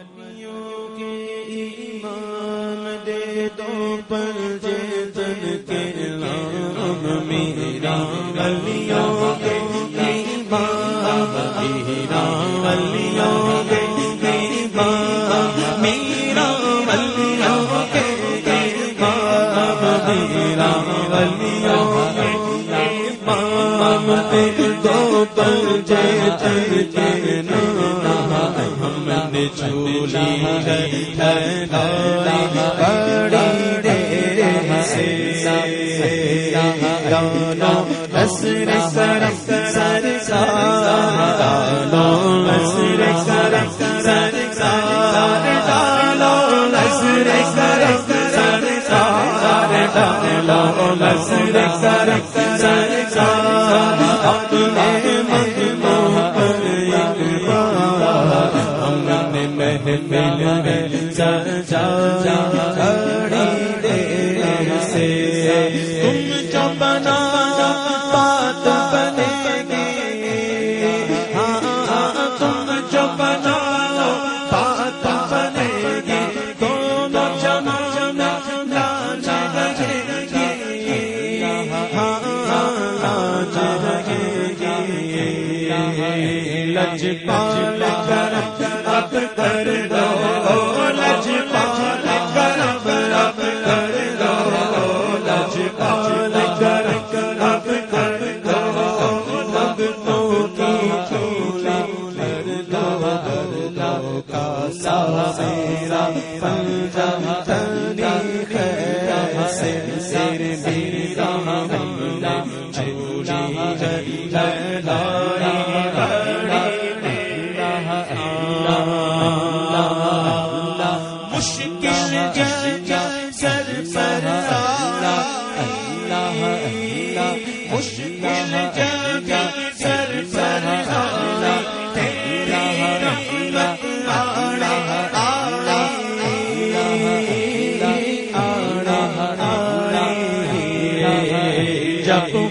ولیوں کے ایمان دے دو پر جیتن کے نام میرا ولیوں کے ایمان، میرا ولیوں کے ایمان، میرا ولیوں کے ایمان، میرا ولیوں کے ایمان دے دو پر جیتن کے نام چولی ہے بڑی دیر سے۔ گانو نسر سر سر ڈالو نسر سر سر ڈالو نسر سر سر ڈالو نسر سر سر اپنے نے محفل میں سجا کھڑی دیر سے۔ تم جو بنا، بات بنے گی ہاں تم جو بنا، بات بنے گی دونوں رہے گی ہاں رہے گی لج پال کر۔ اب کر دو لج پال کر کر دو لج پال کر کر دو بگتوں کی چولی کر دو کر دو کا سارا پنجا تنی خیر سے سر جب